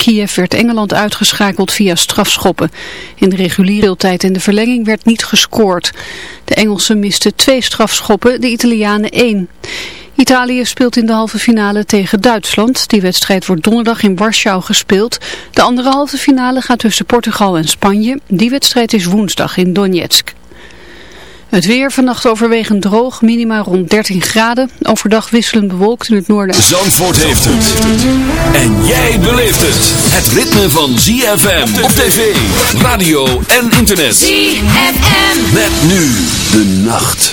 Kiev werd Engeland uitgeschakeld via strafschoppen. In de reguliere tijd in de verlenging werd niet gescoord. De Engelsen misten twee strafschoppen, de Italianen één. Italië speelt in de halve finale tegen Duitsland. Die wedstrijd wordt donderdag in Warschau gespeeld. De andere halve finale gaat tussen Portugal en Spanje. Die wedstrijd is woensdag in Donetsk. Het weer vannacht overwegend droog, minima rond 13 graden. Overdag wisselend bewolkt in het noorden. Zandvoort heeft het. En jij beleeft het. Het ritme van ZFM op tv, radio en internet. ZFM. Met nu de nacht.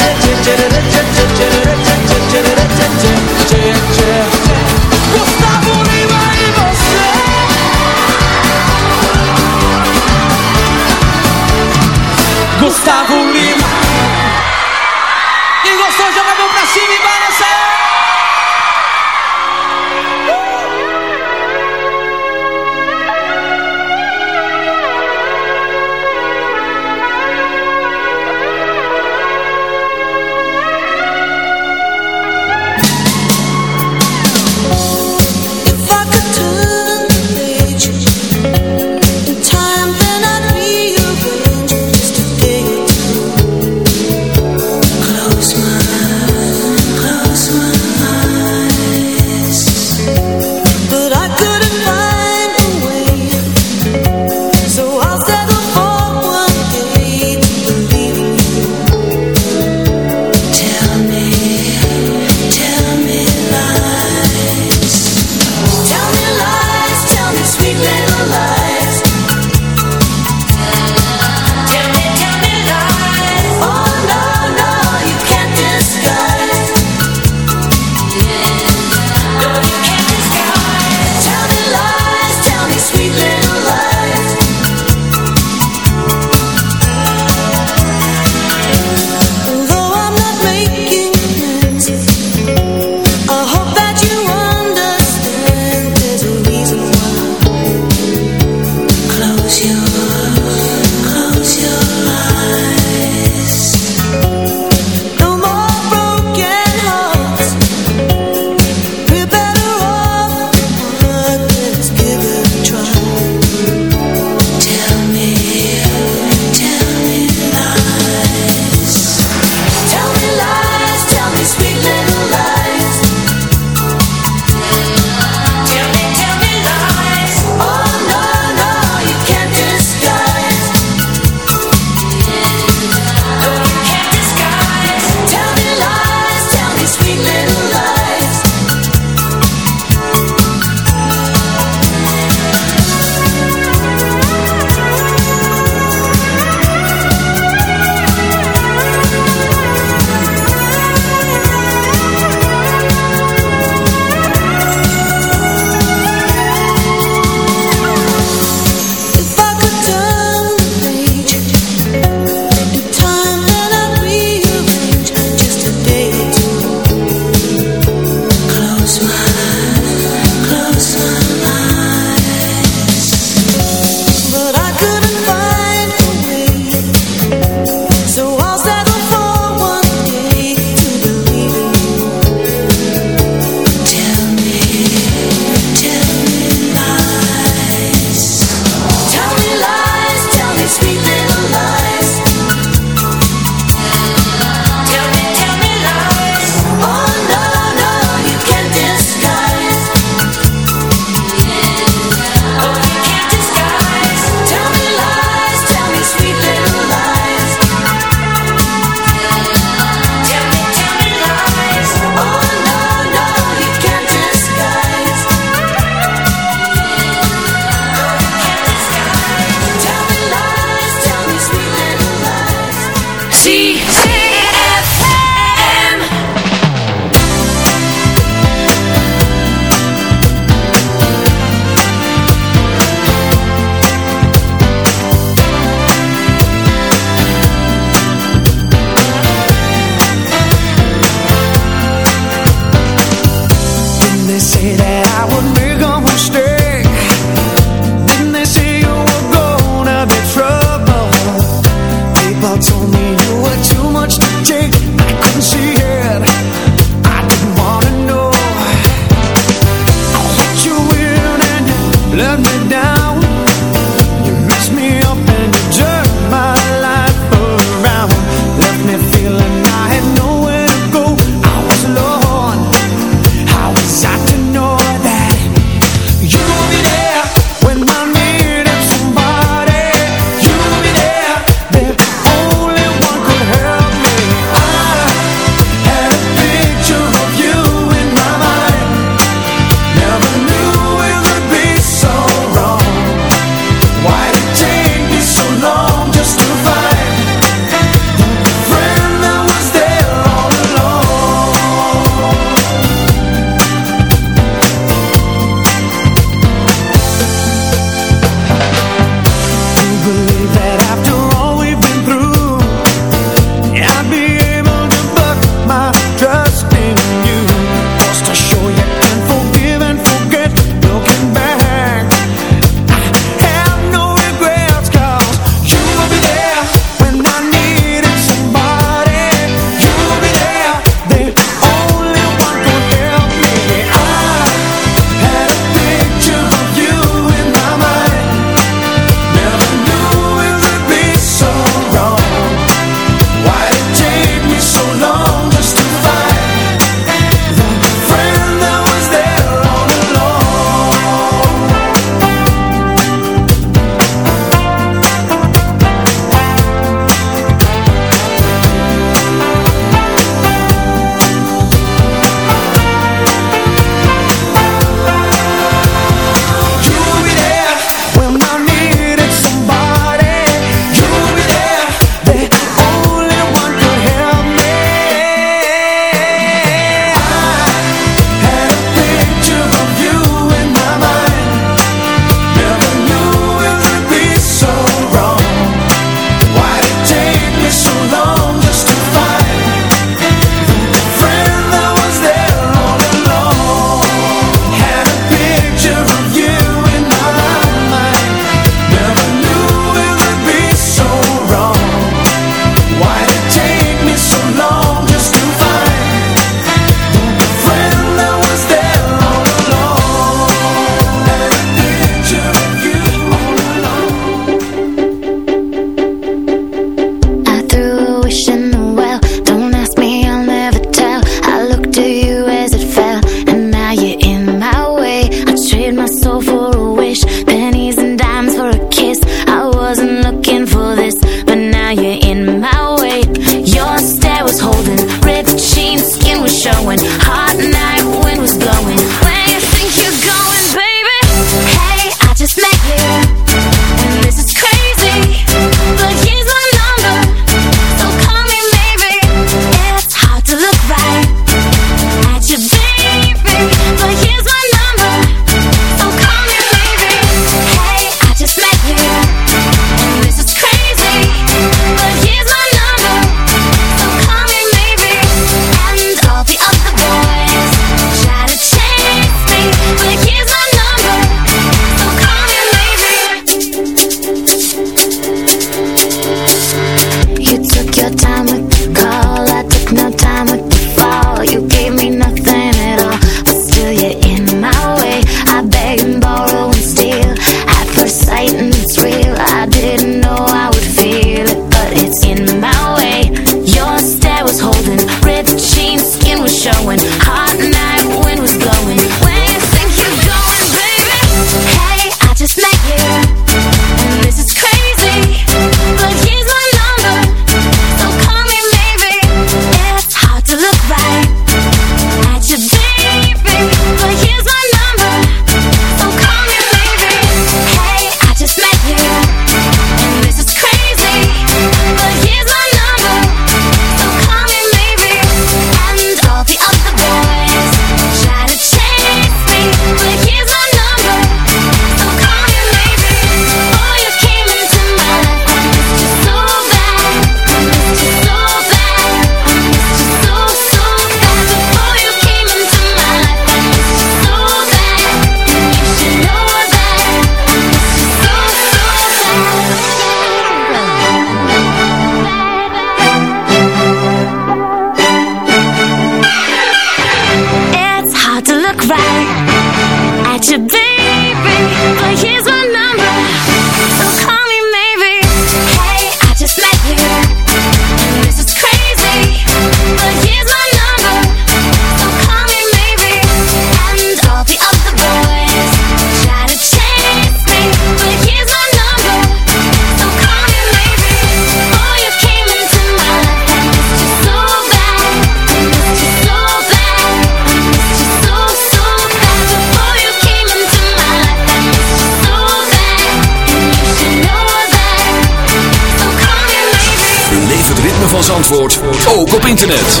Zandvoort ook op internet.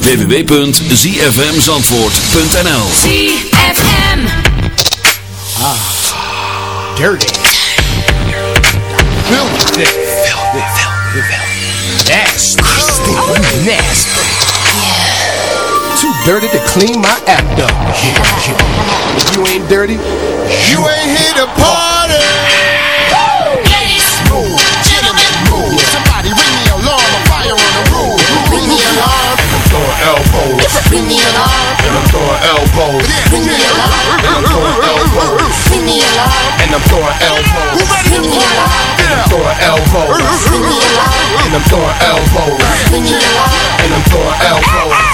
www.zfmzandvoort.nl ZFM. dirty. Filthy. Filthy, filthy, filthy. Nasty. Stinky, nasty. Too dirty to clean my act up. If you ain't dirty, you ain't here to party. elbows. Leave me alone. I'm throwing elbows. Leave me alone. And I'm throwing elbows. Leave me alone. And I'm throwing elbows. Leave me alone. And I'm throwing elbows. Leave me alone. And I'm throwing elbows.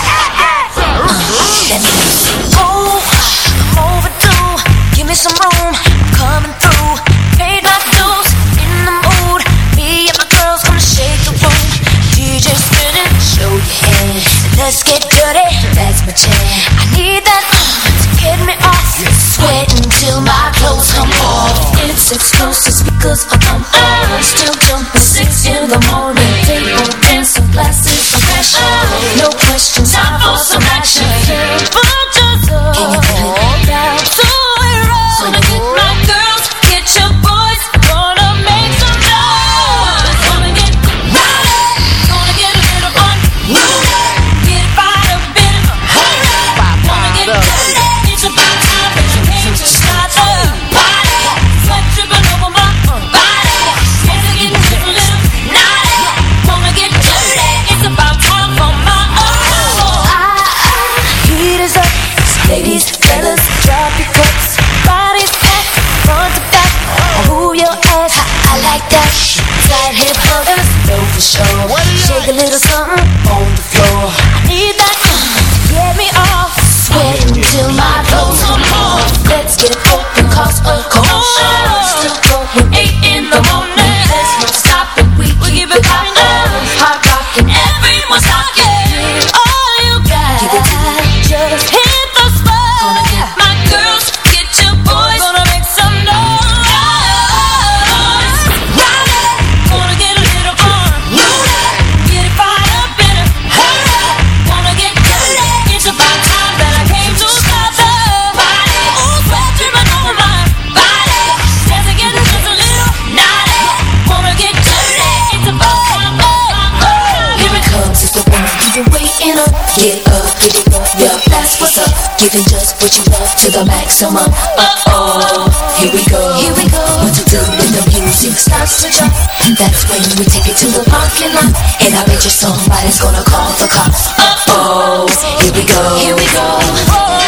Get up, get it up, yeah, that's what's up. Giving just what you love to the maximum. Uh oh, here we go, here we go. One, two, three, when the music starts to jump, that's when we take it to the parking lot. And I bet you somebody's gonna call the cops. Uh oh, here we go, here we go. Hot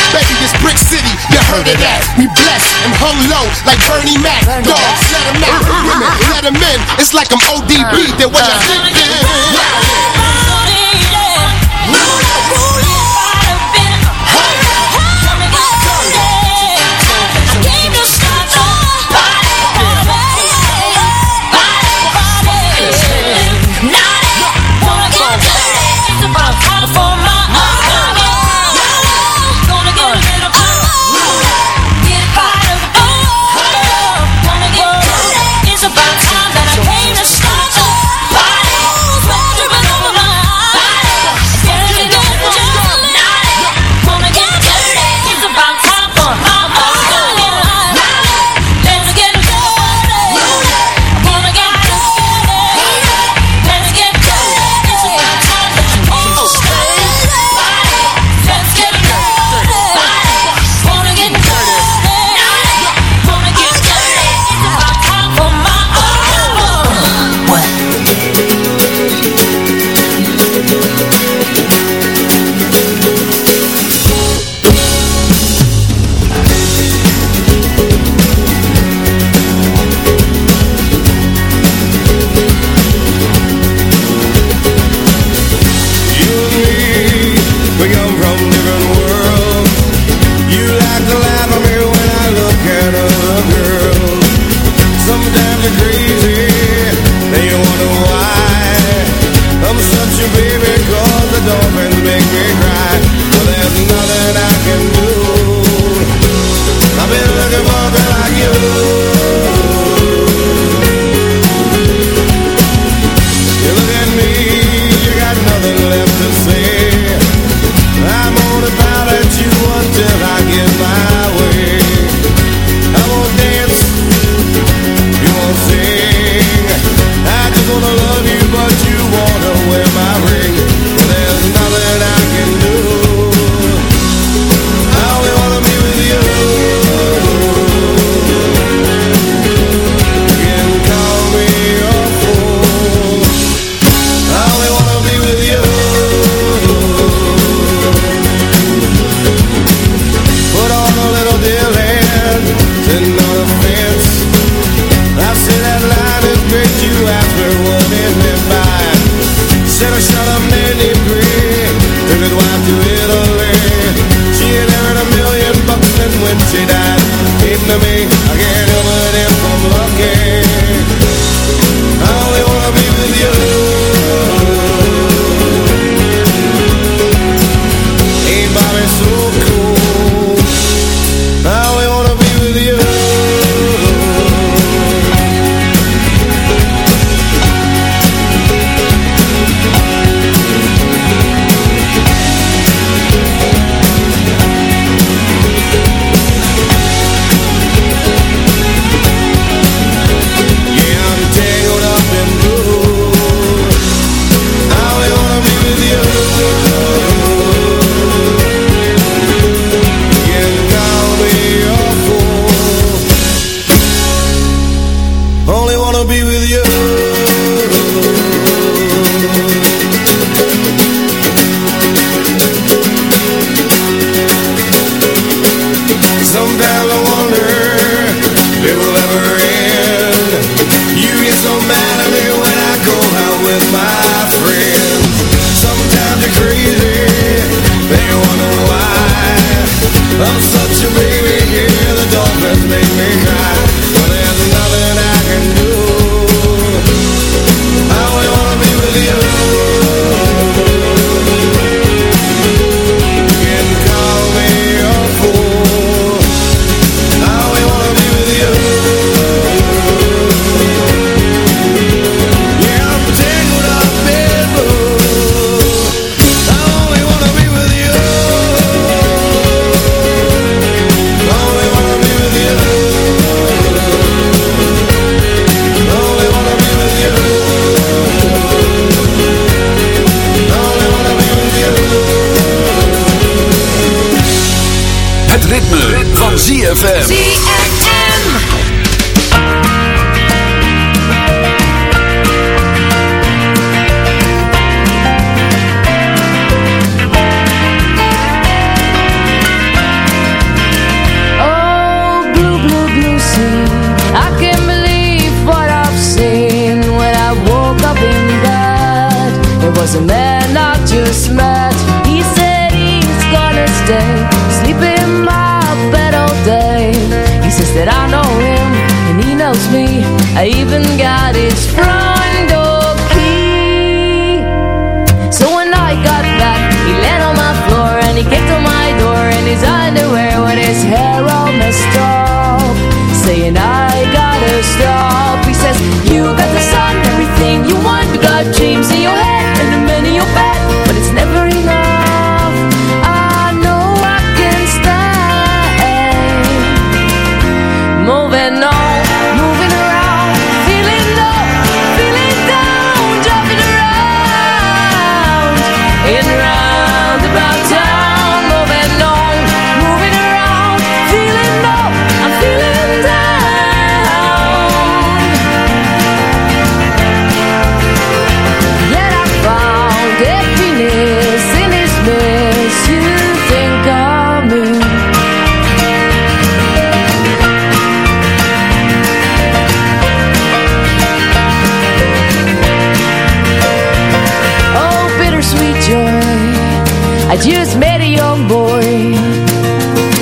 baby, it's Brick City. You heard of that? We blessed and hung low like Bernie Mac. Dogs, let 'em out. Women, let 'em in. It's like I'm ODB. Uh, then when I think It's about time that I came to empty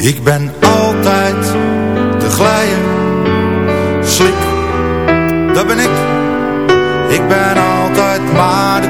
Ik ben altijd de glijer, slik, dat ben ik. Ik ben altijd maar de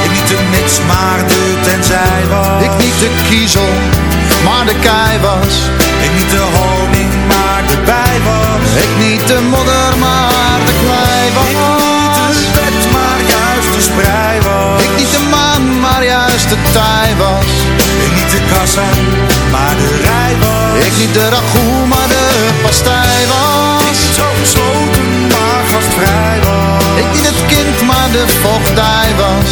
Ik niet de mits, maar de tenzij was. Ik niet de kiezel, maar de kei was. Ik niet de honing, maar de bij was. Ik niet de modder, maar de klei was Ik niet de wet, maar juist de sprei was. Ik niet de maan, maar juist de tij was. Ik niet de kassa, maar de rij was. Ik niet de ragout, maar de pastij was. Ik niet zo gesloten, maar gastvrij was. Ik niet het kind, maar de vochtij was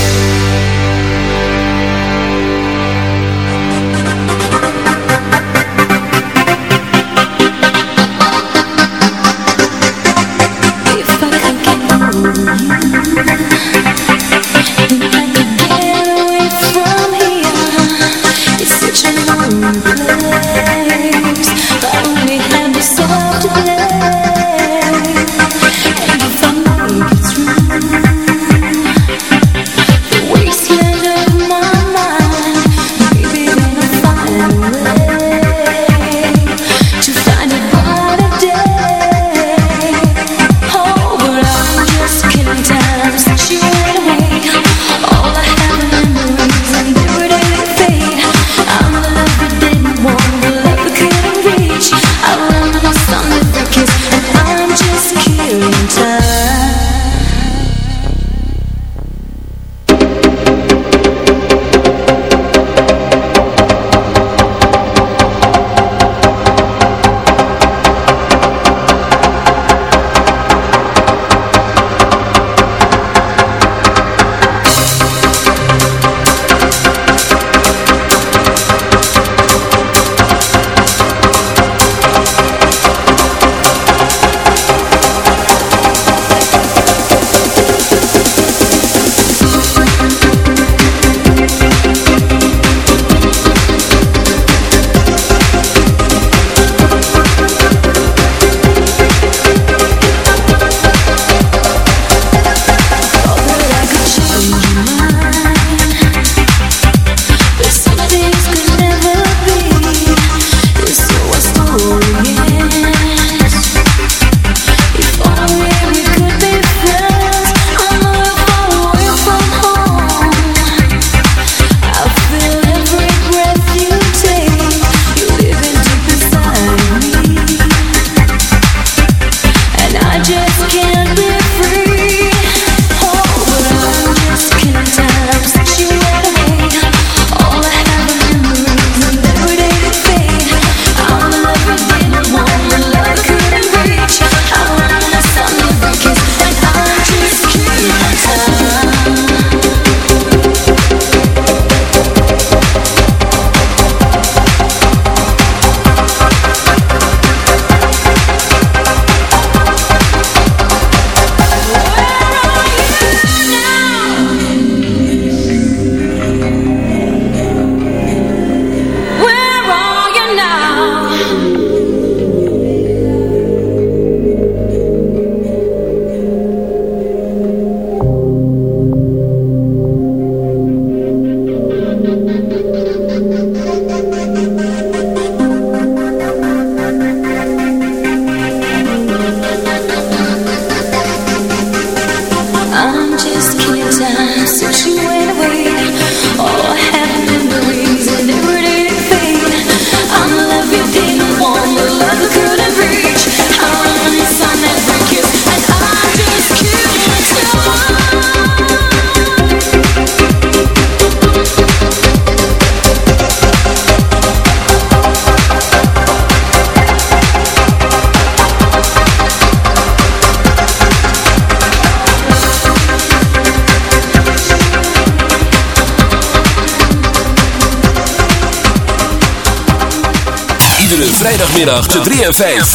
Vrijdagmiddag te 3 en 5.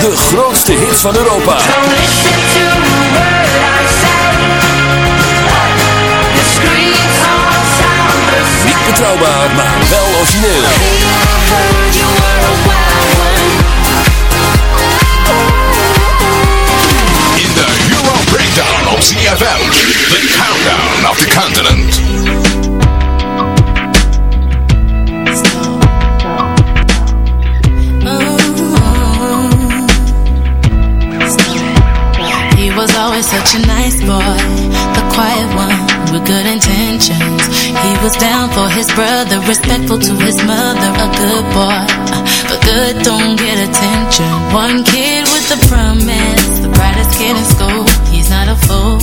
De grootste hit van Europa. Niet betrouwbaar, maar wel origineel. CFM. The Countdown of the Continent. He was always such a nice boy, the quiet one with good intentions. He was down for his brother, respectful to his mother, a good boy. But good don't get attention. One kid with a promise, the brightest kid in school. He's not a fool.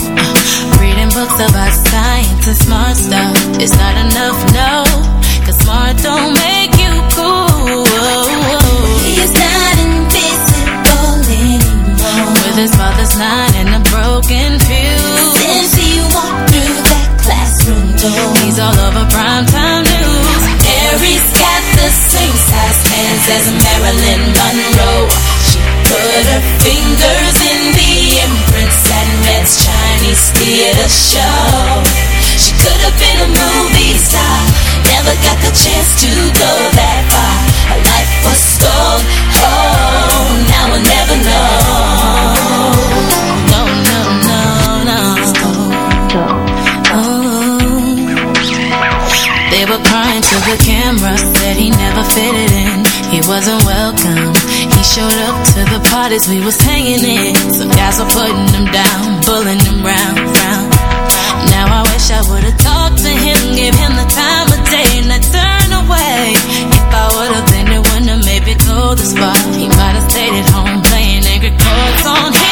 Reading books about science and smart stuff. It's not enough, no. Cause smart don't make you cool. He's not invisible anymore. With his father's nine and a broken fuse. Since he walked through that classroom door, He's all over primetime news. Mary's got the same size hands as Marilyn Monroe. She put her fingers in the imprints at Red's Chinese theater show. She could have been a movie star, never got the chance to go that far. Her life was stole. Oh, now we'll never know. The camera, said he never fitted in. He wasn't welcome. He showed up to the parties we was hanging in. Some guys were putting him down, pulling him round, round. Now I wish I would've talked to him, give him the time of day, and I turned away. If I would've been the one to maybe go the spot, he might've stayed at home playing angry chords on his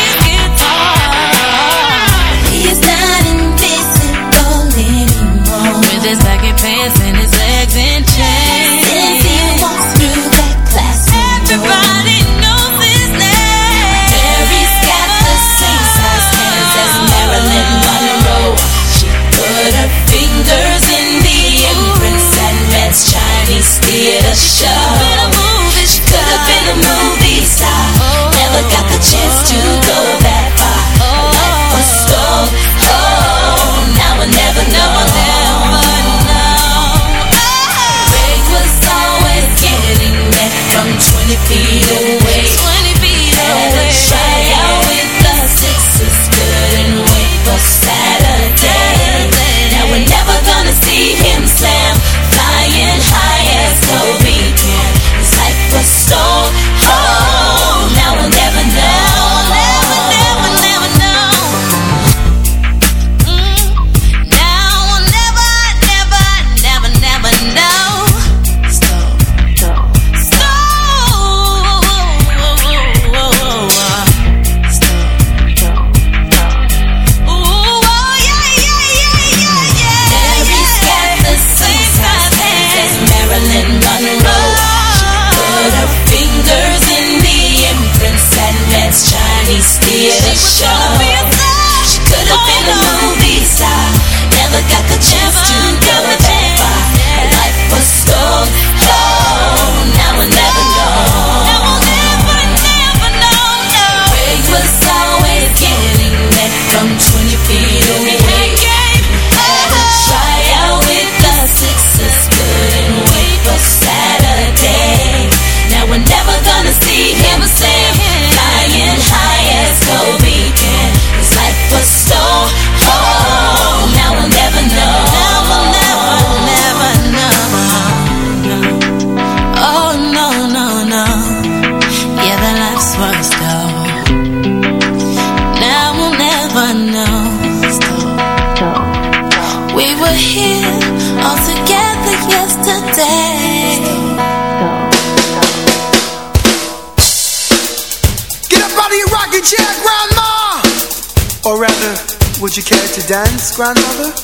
to dance, Grandmother?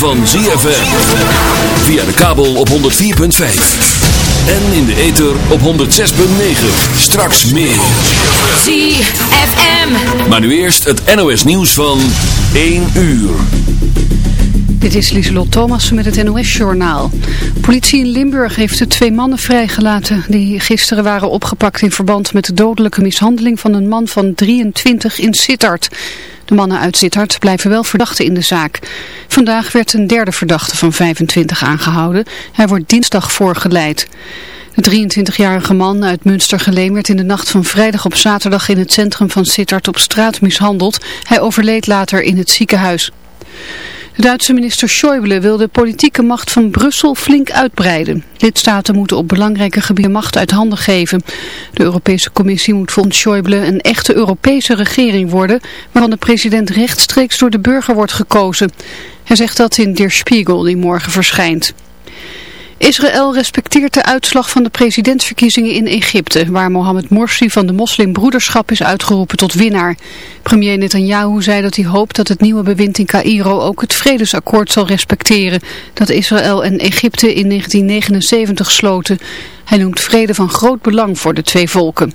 Van ZFM. Via de kabel op 104.5. En in de ether op 106.9. Straks meer. ZFM. Maar nu eerst het NOS nieuws van 1 uur. Dit is Lieselot Thomas met het NOS-journaal. Politie in Limburg heeft de twee mannen vrijgelaten die gisteren waren opgepakt in verband met de dodelijke mishandeling van een man van 23 in Sittard. De mannen uit Sittard blijven wel verdachten in de zaak. Vandaag werd een derde verdachte van 25 aangehouden. Hij wordt dinsdag voorgeleid. De 23-jarige man uit Münstergeleen werd in de nacht van vrijdag op zaterdag in het centrum van Sittard op straat mishandeld. Hij overleed later in het ziekenhuis. De Duitse minister Schäuble wil de politieke macht van Brussel flink uitbreiden. Lidstaten moeten op belangrijke gebieden macht uit handen geven. De Europese Commissie moet volgens Schäuble een echte Europese regering worden, waarvan de president rechtstreeks door de burger wordt gekozen. Hij zegt dat in Der Spiegel die morgen verschijnt. Israël respecteert de uitslag van de presidentsverkiezingen in Egypte, waar Mohammed Morsi van de moslimbroederschap is uitgeroepen tot winnaar. Premier Netanyahu zei dat hij hoopt dat het nieuwe bewind in Cairo ook het vredesakkoord zal respecteren, dat Israël en Egypte in 1979 sloten. Hij noemt vrede van groot belang voor de twee volken.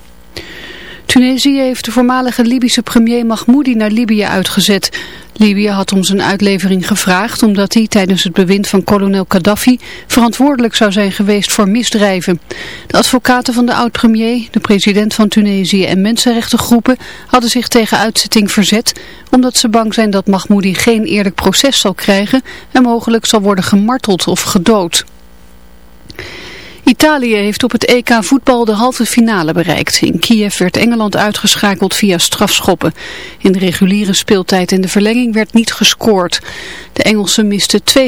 Tunesië heeft de voormalige Libische premier Mahmoudi naar Libië uitgezet. Libië had om zijn uitlevering gevraagd omdat hij tijdens het bewind van kolonel Gaddafi verantwoordelijk zou zijn geweest voor misdrijven. De advocaten van de oud-premier, de president van Tunesië en mensenrechtengroepen hadden zich tegen uitzetting verzet omdat ze bang zijn dat Mahmoudi geen eerlijk proces zal krijgen en mogelijk zal worden gemarteld of gedood. Italië heeft op het EK voetbal de halve finale bereikt. In Kiev werd Engeland uitgeschakeld via strafschoppen. In de reguliere speeltijd in de verlenging werd niet gescoord. De Engelsen misten twee